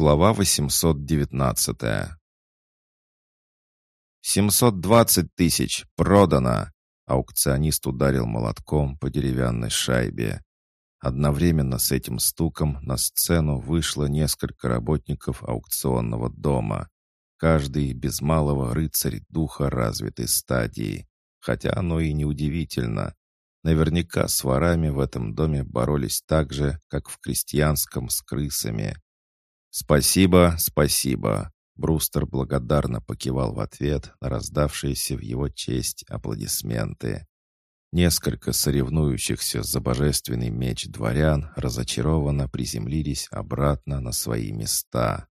Глава 819 «720 тысяч! Продано!» Аукционист ударил молотком по деревянной шайбе. Одновременно с этим стуком на сцену вышло несколько работников аукционного дома. Каждый без малого рыцарь духа развитой стадии. Хотя оно и не удивительно. Наверняка с ворами в этом доме боролись так же, как в крестьянском с крысами. «Спасибо, спасибо!» Брустер благодарно покивал в ответ на раздавшиеся в его честь аплодисменты. Несколько соревнующихся за божественный меч дворян разочарованно приземлились обратно на свои места.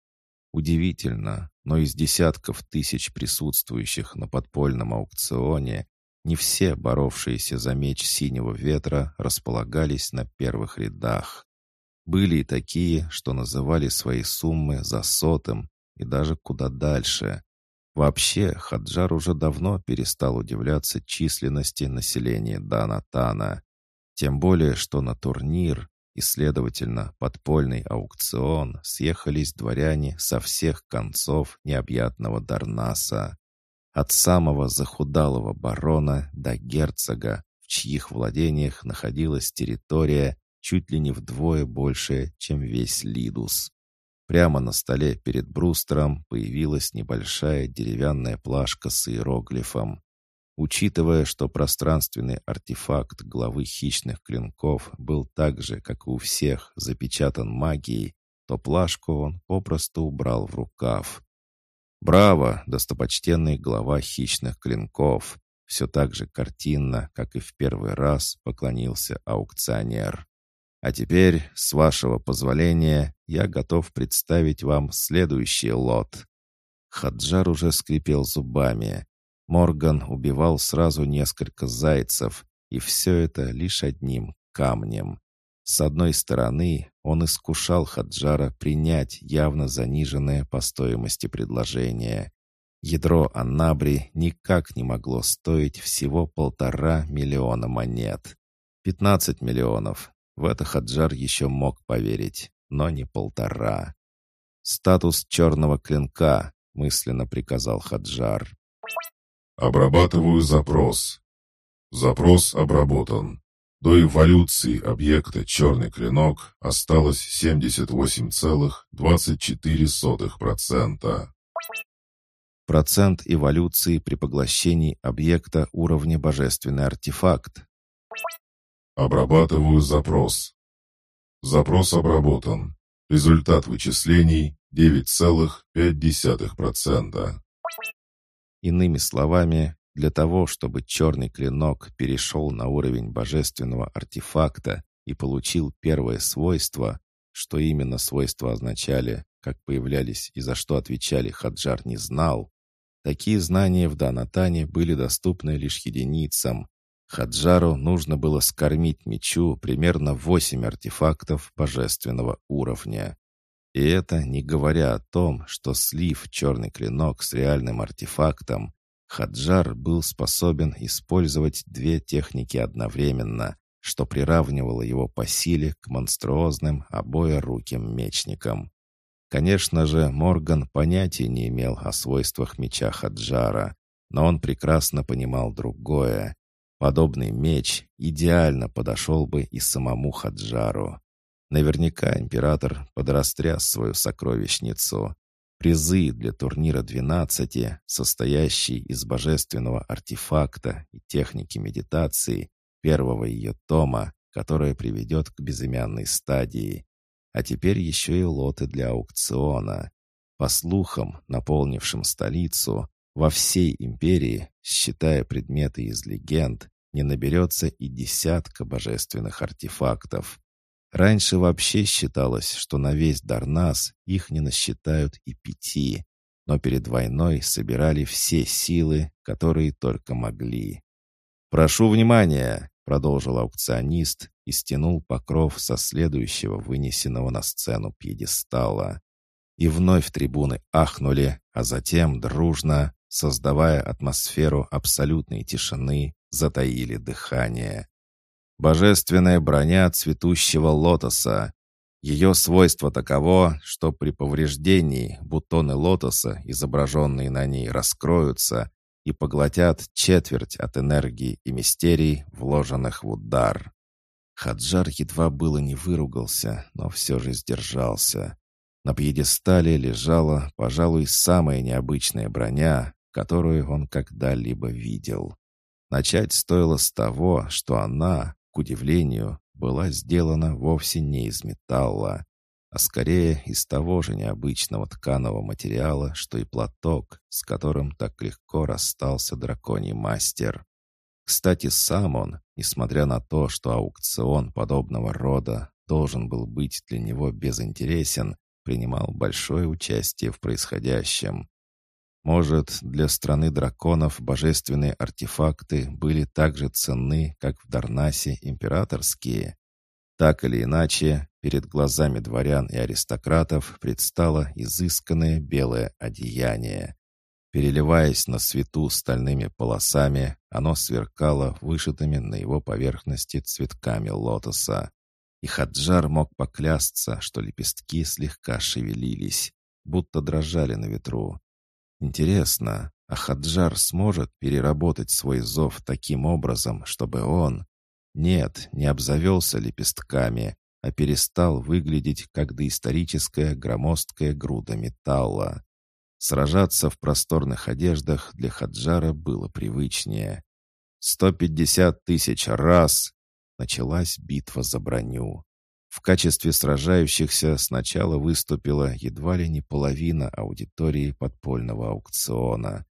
Удивительно, но из десятков тысяч присутствующих на подпольном аукционе не все боровшиеся за меч синего ветра располагались на первых рядах. Были и такие, что называли свои суммы за сотым и даже куда дальше. Вообще, Хаджар уже давно перестал удивляться численности населения Данатана. Тем более, что на турнир и, следовательно, подпольный аукцион съехались дворяне со всех концов необъятного Дарнаса. От самого захудалого барона до герцога, в чьих владениях находилась территория, чуть ли не вдвое больше, чем весь Лидус. Прямо на столе перед Брустером появилась небольшая деревянная плашка с иероглифом. Учитывая, что пространственный артефакт главы хищных клинков был так же, как и у всех, запечатан магией, то плашку он попросту убрал в рукав. «Браво, достопочтенный глава хищных клинков!» Все так же картинно, как и в первый раз, поклонился аукционер. А теперь, с вашего позволения, я готов представить вам следующий лот». Хаджар уже скрипел зубами. Морган убивал сразу несколько зайцев, и все это лишь одним камнем. С одной стороны, он искушал Хаджара принять явно заниженное по стоимости предложение. Ядро Аннабри никак не могло стоить всего полтора миллиона монет. Пятнадцать миллионов, в это Хаджар еще мог поверить, но не полтора. «Статус черного клинка», — мысленно приказал Хаджар. «Обрабатываю запрос. Запрос обработан. До эволюции объекта «Черный клинок» осталось 78,24%. Процент эволюции при поглощении объекта уровня божественный артефакт. Обрабатываю запрос. Запрос обработан. Результат вычислений 9,5%. Иными словами, для того, чтобы черный клинок перешел на уровень божественного артефакта и получил первое свойство, что именно свойства означали, как появлялись и за что отвечали, Хаджар не знал, такие знания в Данатане были доступны лишь единицам, Хаджару нужно было скормить мечу примерно восемь артефактов божественного уровня. И это не говоря о том, что слив черный клинок с реальным артефактом, Хаджар был способен использовать две техники одновременно, что приравнивало его по силе к монструозным обоеруким мечникам. Конечно же, Морган понятия не имел о свойствах меча Хаджара, но он прекрасно понимал другое. Подобный меч идеально подошел бы и самому Хаджару. Наверняка император подрастряс свою сокровищницу. Призы для турнира 12, состоящий из божественного артефакта и техники медитации, первого ее тома, которая приведет к безымянной стадии. А теперь еще и лоты для аукциона. По слухам, наполнившим столицу, во всей империи, считая предметы из легенд, не наберется и десятка божественных артефактов. Раньше вообще считалось, что на весь Дарнас их не насчитают и пяти, но перед войной собирали все силы, которые только могли. «Прошу внимания!» — продолжил аукционист и стянул покров со следующего вынесенного на сцену пьедестала. И вновь трибуны ахнули, а затем дружно, создавая атмосферу абсолютной тишины, затаили дыхание. Божественная броня цветущего лотоса. Ее свойство таково, что при повреждении бутоны лотоса, изображенные на ней, раскроются и поглотят четверть от энергии и мистерий, вложенных в удар. Хаджар едва было не выругался, но все же сдержался. На пьедестале лежала, пожалуй, самая необычная броня, которую он когда-либо видел. Начать стоило с того, что она, к удивлению, была сделана вовсе не из металла, а скорее из того же необычного тканого материала, что и платок, с которым так легко расстался драконий мастер. Кстати, сам он, несмотря на то, что аукцион подобного рода должен был быть для него безинтересен, принимал большое участие в происходящем. Может, для страны драконов божественные артефакты были так же ценны, как в Дарнасе императорские? Так или иначе, перед глазами дворян и аристократов предстало изысканное белое одеяние. Переливаясь на свету стальными полосами, оно сверкало вышитыми на его поверхности цветками лотоса. И Хаджар мог поклясться, что лепестки слегка шевелились, будто дрожали на ветру. Интересно, а Хаджар сможет переработать свой зов таким образом, чтобы он... Нет, не обзавелся лепестками, а перестал выглядеть как доисторическая громоздкая груда металла. Сражаться в просторных одеждах для Хаджара было привычнее. «Сто пятьдесят тысяч раз!» Началась битва за броню. В качестве сражающихся сначала выступила едва ли не половина аудитории подпольного аукциона.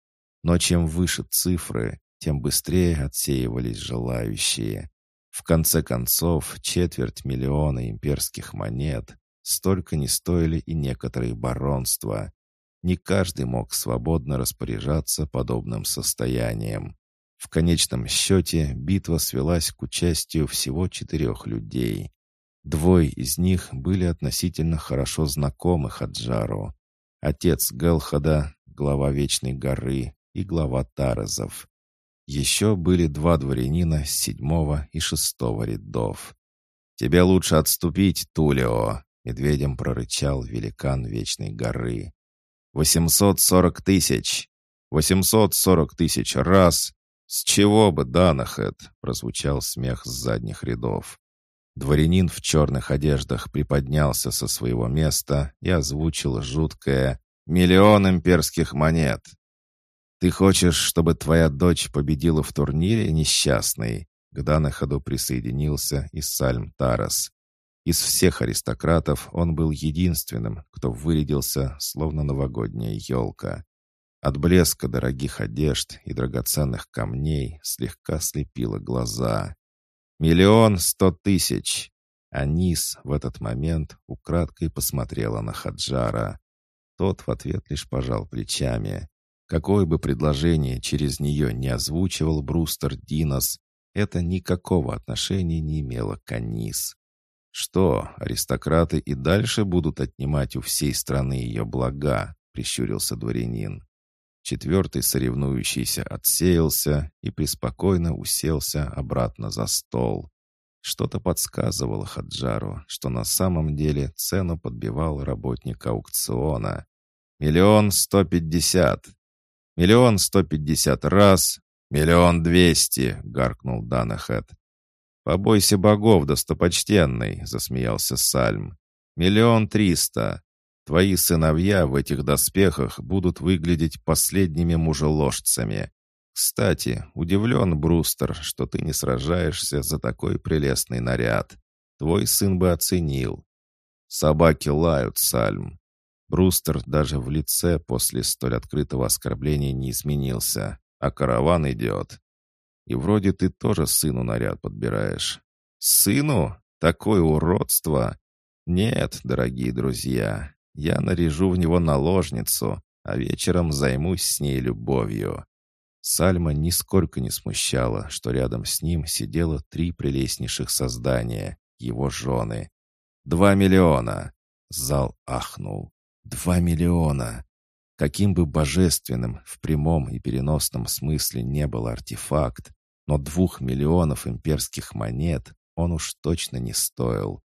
Но чем выше цифры, тем быстрее отсеивались желающие. В конце концов, четверть миллиона имперских монет столько не стоили и некоторые баронства. Не каждый мог свободно распоряжаться подобным состоянием. В конечном счете битва свелась к участию всего четырех людей. Двое из них были относительно хорошо знакомы Хаджару. Отец Гелхада, глава Вечной горы и глава Таразов. Еще были два дворянина седьмого и шестого рядов. «Тебе лучше отступить, Тулио!» — медведем прорычал великан Вечной горы. «Восемьсот сорок тысяч! Восемьсот сорок тысяч раз! С чего бы, Данахет?» — прозвучал смех с задних рядов. Дворянин в черных одеждах приподнялся со своего места и озвучил жуткое «Миллион имперских монет!» «Ты хочешь, чтобы твоя дочь победила в турнире, несчастный?» К на ходу присоединился и Сальм Тарас. Из всех аристократов он был единственным, кто вырядился, словно новогодняя елка. От блеска дорогих одежд и драгоценных камней слегка слепило глаза. «Миллион сто тысяч!» Анис в этот момент украдкой посмотрела на Хаджара. Тот в ответ лишь пожал плечами. Какое бы предложение через нее не озвучивал Брустер Динос, это никакого отношения не имело к Анис. «Что, аристократы и дальше будут отнимать у всей страны ее блага?» — прищурился дворянин. Четвертый соревнующийся отсеялся и преспокойно уселся обратно за стол. Что-то подсказывало Хаджару, что на самом деле цену подбивал работник аукциона. «Миллион сто пятьдесят! Миллион сто пятьдесят раз! Миллион двести!» — гаркнул Данахет. «Побойся богов, достопочтенный!» — засмеялся Сальм. «Миллион триста! Твои сыновья в этих доспехах будут выглядеть последними мужеложцами. Кстати, удивлен, Брустер, что ты не сражаешься за такой прелестный наряд. Твой сын бы оценил. Собаки лают, Сальм. Брустер даже в лице после столь открытого оскорбления не изменился, а караван идет. И вроде ты тоже сыну наряд подбираешь. Сыну? Такое уродство! Нет, дорогие друзья, я наряжу в него наложницу, а вечером займусь с ней любовью». Сальма нисколько не смущала, что рядом с ним сидело три прелестнейших создания, его жены. «Два миллиона!» Зал ахнул. «Два миллиона!» Каким бы божественным в прямом и переносном смысле не был артефакт, но двух миллионов имперских монет он уж точно не стоил.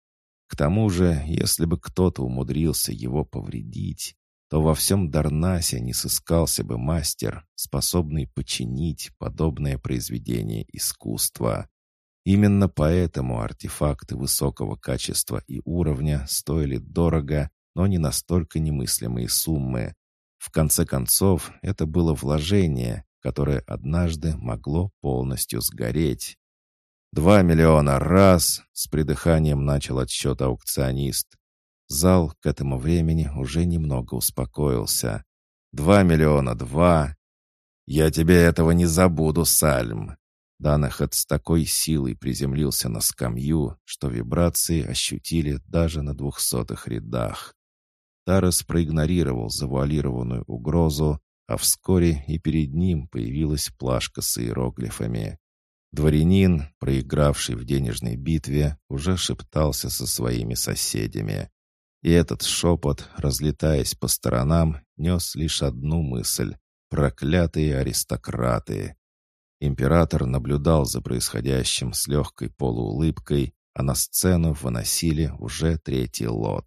К тому же, если бы кто-то умудрился его повредить, то во всем Дарнасе не сыскался бы мастер, способный починить подобное произведение искусства. Именно поэтому артефакты высокого качества и уровня стоили дорого, но не настолько немыслимые суммы. В конце концов, это было вложение, которое однажды могло полностью сгореть. «Два миллиона раз!» — с придыханием начал отсчет аукционист. Зал к этому времени уже немного успокоился. «Два миллиона два!» «Я тебе этого не забуду, Сальм!» Данахат с такой силой приземлился на скамью, что вибрации ощутили даже на двухсотых рядах. Тарас проигнорировал завуалированную угрозу, а вскоре и перед ним появилась плашка с иероглифами. Дворянин, проигравший в денежной битве, уже шептался со своими соседями. И этот шепот, разлетаясь по сторонам, нес лишь одну мысль — проклятые аристократы. Император наблюдал за происходящим с легкой полуулыбкой, а на сцену выносили уже третий лот.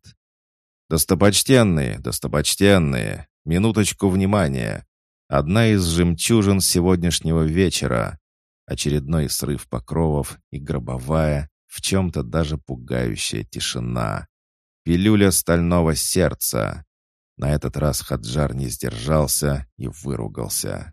«Достопочтенные, достопочтенные, минуточку внимания! Одна из жемчужин сегодняшнего вечера. Очередной срыв покровов и гробовая, в чем-то даже пугающая тишина. Пилюля стального сердца. На этот раз Хаджар не сдержался и выругался.